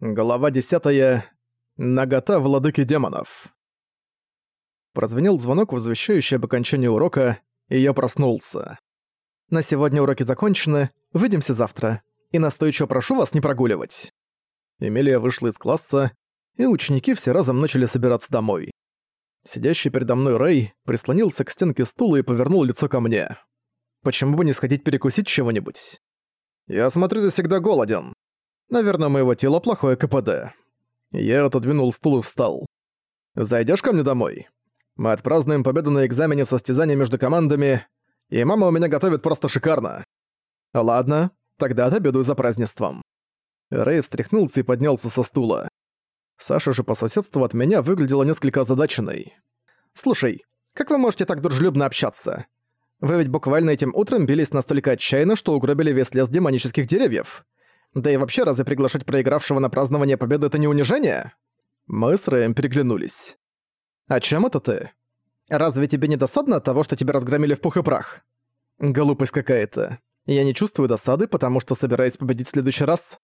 Глава 10. Нагота владыки демонов. Прозвенел звонок, возвещающий об окончании урока, и я проснулся. На сегодня уроки закончены, увидимся завтра. И настойчиво прошу вас не прогуливать. Эмилия вышла из класса, и ученики все разом начали собираться домой. Сидящий передо мной Рэй прислонился к стенке стула и повернул лицо ко мне. Почему бы не сходить перекусить чего-нибудь? Я смотрю, ты всегда голоден. Наверное, моего тела плохое КПД. Я отодвинул стул и встал. Зайдешь ко мне домой? Мы отпразднуем победу на экзамене состязания между командами, и мама у меня готовит просто шикарно. Ладно, тогда отобедаю за празднеством. Рэй встряхнулся и поднялся со стула. Саша же по соседству от меня выглядела несколько озадаченной. «Слушай, как вы можете так дружелюбно общаться? Вы ведь буквально этим утром бились настолько отчаянно, что угробили весь лес демонических деревьев. Да и вообще, разве приглашать проигравшего на празднование победы это не унижение? Мы с Рэем переглянулись. «О чем это ты? Разве тебе не досадно от того, что тебя разгромили в пух и прах?» «Глупость какая-то. Я не чувствую досады, потому что собираюсь победить в следующий раз».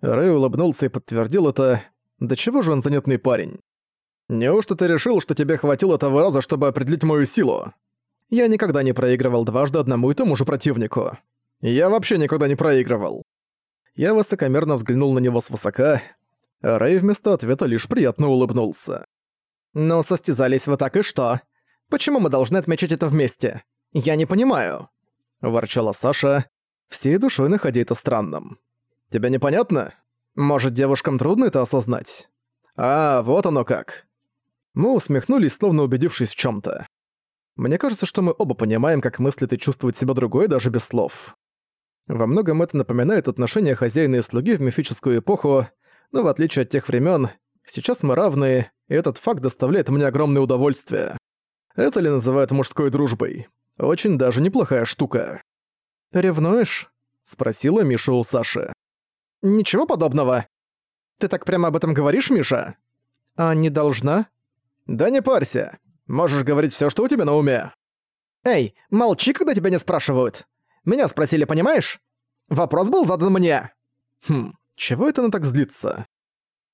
Рэй улыбнулся и подтвердил это. «Да чего же он занятный парень?» «Неужто ты решил, что тебе хватило того раза, чтобы определить мою силу?» «Я никогда не проигрывал дважды одному и тому же противнику. Я вообще никогда не проигрывал. Я высокомерно взглянул на него свысока, а Рэй вместо ответа лишь приятно улыбнулся. «Ну, состязались вы так и что? Почему мы должны отмечать это вместе? Я не понимаю!» Ворчала Саша, всей душой находя это странным. «Тебя непонятно? Может, девушкам трудно это осознать?» «А, вот оно как!» Мы усмехнулись, словно убедившись в чем то Мне кажется, что мы оба понимаем, как мыслит и чувствует себя другой даже без слов. Во многом это напоминает отношения хозяина и слуги в мифическую эпоху, но в отличие от тех времен, сейчас мы равны, и этот факт доставляет мне огромное удовольствие. Это ли называют мужской дружбой? Очень даже неплохая штука. «Ревнуешь?» — спросила Миша у Саши. «Ничего подобного. Ты так прямо об этом говоришь, Миша?» «А не должна?» «Да не парься. Можешь говорить все, что у тебя на уме». «Эй, молчи, когда тебя не спрашивают. Меня спросили, понимаешь? Вопрос был задан мне. Хм, чего это она так злится?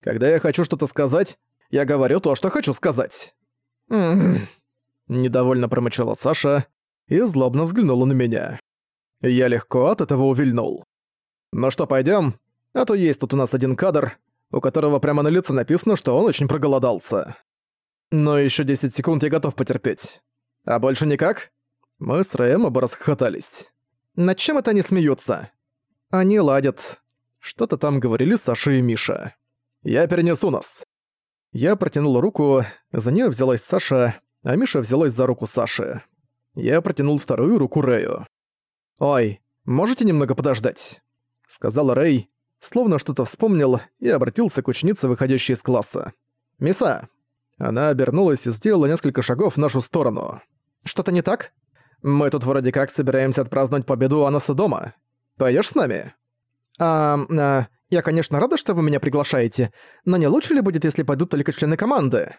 Когда я хочу что-то сказать, я говорю то, что хочу сказать. Недовольно промычала Саша и злобно взглянула на меня. Я легко от этого увильнул. Ну что, пойдем? А то есть тут у нас один кадр, у которого прямо на лице написано, что он очень проголодался. Но еще 10 секунд я готов потерпеть. А больше никак? Мы с Рэем оба расхохотались. Над чем это они смеются? Они ладят. Что-то там говорили Саша и Миша. Я перенесу нас. Я протянул руку, за нее взялась Саша, а Миша взялась за руку Саши. Я протянул вторую руку Рэю. «Ой, можете немного подождать?» Сказал Рэй, словно что-то вспомнил и обратился к ученице, выходящей из класса. «Миса!» Она обернулась и сделала несколько шагов в нашу сторону. «Что-то не так?» Мы тут вроде как собираемся отпраздновать победу Анаса дома. Пойдёшь с нами? А, а, я, конечно, рада, что вы меня приглашаете, но не лучше ли будет, если пойдут только члены команды?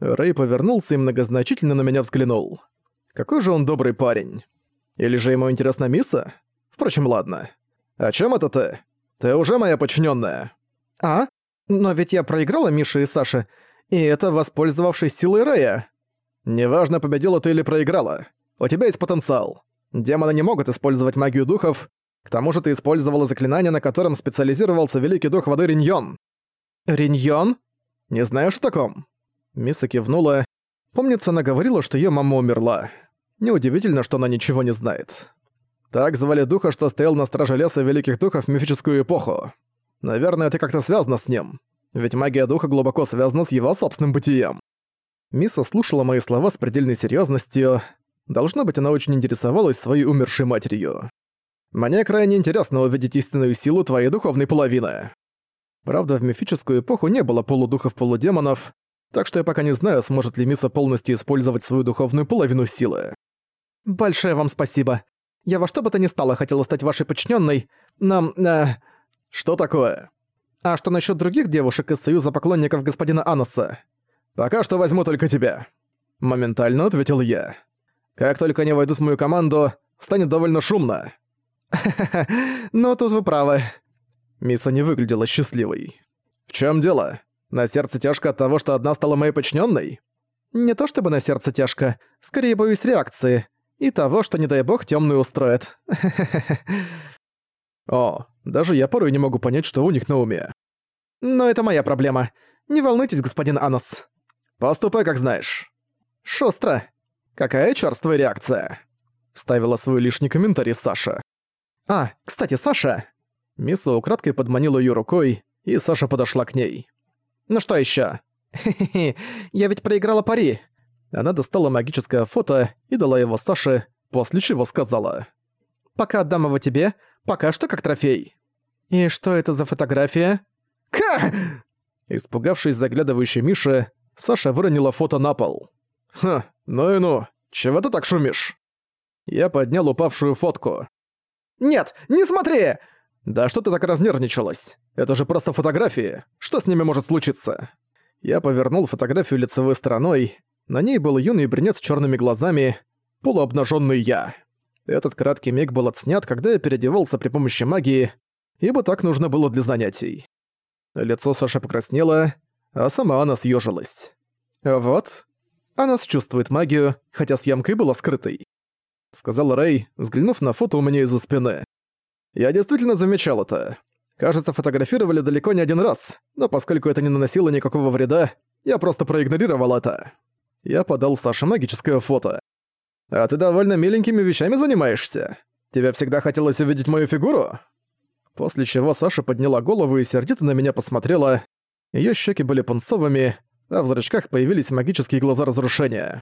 Рэй повернулся и многозначительно на меня взглянул. Какой же он добрый парень. Или же ему интересна Миса? Впрочем, ладно. О чем это ты? Ты уже моя подчиненная. А? Но ведь я проиграла Мише и Саше, и это воспользовавшись силой Рэя. Неважно, победила ты или проиграла. У тебя есть потенциал. Демоны не могут использовать магию духов. К тому же ты использовала заклинание, на котором специализировался великий дух воды Риньон. Риньон? Не знаешь о таком? Миса кивнула. Помнится, она говорила, что её мама умерла. Неудивительно, что она ничего не знает. Так звали духа, что стоял на страже леса великих духов в мифическую эпоху. Наверное, это как-то связано с ним. Ведь магия духа глубоко связана с его собственным бытием. Миса слушала мои слова с предельной серьёзностью. Должно быть, она очень интересовалась своей умершей матерью. Мне крайне интересно увидеть истинную силу твоей духовной половины. Правда, в мифическую эпоху не было полудухов-полудемонов, так что я пока не знаю, сможет ли Миса полностью использовать свою духовную половину силы. Большое вам спасибо. Я во что бы то ни стало хотела стать вашей подчиненной, но... Э... Что такое? А что насчет других девушек из союза поклонников господина Аноса? Пока что возьму только тебя. Моментально ответил я. Как только они войдут в мою команду, станет довольно шумно. Но тут вы правы. Миса не выглядела счастливой. чем дело? На сердце тяжко от того, что одна стала моей подчиненной? Не то чтобы на сердце тяжко, скорее боюсь реакции. И того, что, не дай бог, темный устроит. О, даже я порой не могу понять, что у них на уме. Но это моя проблема. Не волнуйтесь, господин Анос. Поступай, как знаешь. Шустро. Какая чёрствая реакция? Вставила свой лишний комментарий Саша. А, кстати, Саша. Мисса украдкой подманила её рукой, и Саша подошла к ней. Ну что ещё? Хе-хе, я ведь проиграла пари. Она достала магическое фото и дала его Саше, после чего сказала. «Пока отдам его тебе, пока что как трофей». «И что это за фотография?» «Ка!» Испугавшись заглядывающей Миши, Саша выронила фото на пол. «Ха, ну и ну, чего ты так шумишь?» Я поднял упавшую фотку. «Нет, не смотри!» «Да что ты так разнервничалась? Это же просто фотографии. Что с ними может случиться?» Я повернул фотографию лицевой стороной. На ней был юный брюнет с черными глазами, полуобнаженный я. Этот краткий миг был отснят, когда я переодевался при помощи магии, ибо так нужно было для занятий. Лицо Саши покраснело, а сама она съежилась. «Вот. Она чувствует магию, хотя съемкой была скрытой», — сказал Рэй, взглянув на фото у меня из-за спины. «Я действительно замечал это. Кажется, фотографировали далеко не один раз, но поскольку это не наносило никакого вреда, я просто проигнорировал это. Я подал Саше магическое фото. «А ты довольно миленькими вещами занимаешься. Тебе всегда хотелось увидеть мою фигуру?» После чего Саша подняла голову и сердито на меня посмотрела. Её щеки были пунцовыми, а в зрачках появились магические глаза разрушения.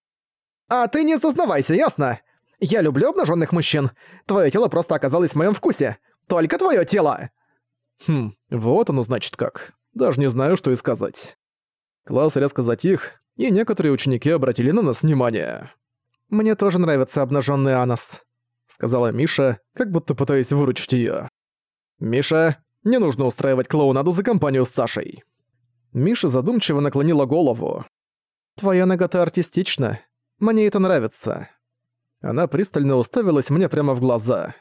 «А ты не сознавайся, ясно? Я люблю обнажённых мужчин. Твоё тело просто оказалось в моём вкусе. Только твоё тело!» Хм, вот оно значит как. Даже не знаю, что и сказать. Класс резко затих, и некоторые ученики обратили на нас внимание. «Мне тоже нравится обнаженный анус», — сказала Миша, как будто пытаясь выручить ее. «Миша, не нужно устраивать клоунаду за компанию с Сашей». Миша задумчиво наклонила голову. «Твоя нагота артистична. Мне это нравится». Она пристально уставилась мне прямо в глаза.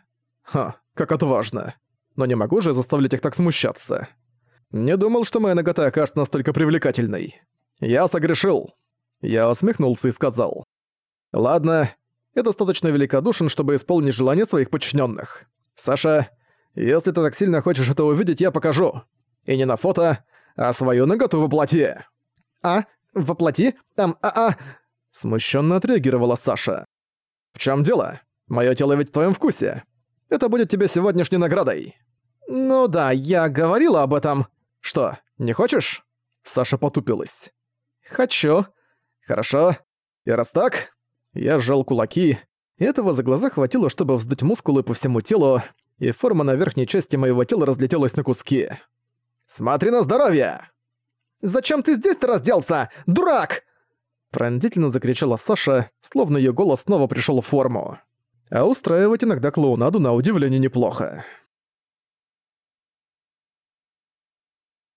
«Ха, как отважно но не могу же заставлять их так смущаться. Не думал, что моя нагота окажется настолько привлекательной. Я согрешил. Я усмехнулся и сказал. Ладно, я достаточно великодушен, чтобы исполнить желание своих подчиненных. Саша, если ты так сильно хочешь это увидеть, я покажу. И не на фото, а свою наготу воплоти. А? Воплоти? Там, а-а... Смущенно отреагировала Саша. В чем дело? Мое тело ведь в твоем вкусе. Это будет тебе сегодняшней наградой. «Ну да, я говорила об этом. Что, не хочешь?» Саша потупилась. «Хочу. Хорошо. И раз так...» Я сжал кулаки. Этого за глаза хватило, чтобы вздуть мускулы по всему телу, и форма на верхней части моего тела разлетелась на куски. «Смотри на здоровье!» «Зачем ты здесь-то разделся, дурак?» Пронзительно закричала Саша, словно её голос снова пришёл в форму. А устраивать иногда клоунаду на удивление неплохо.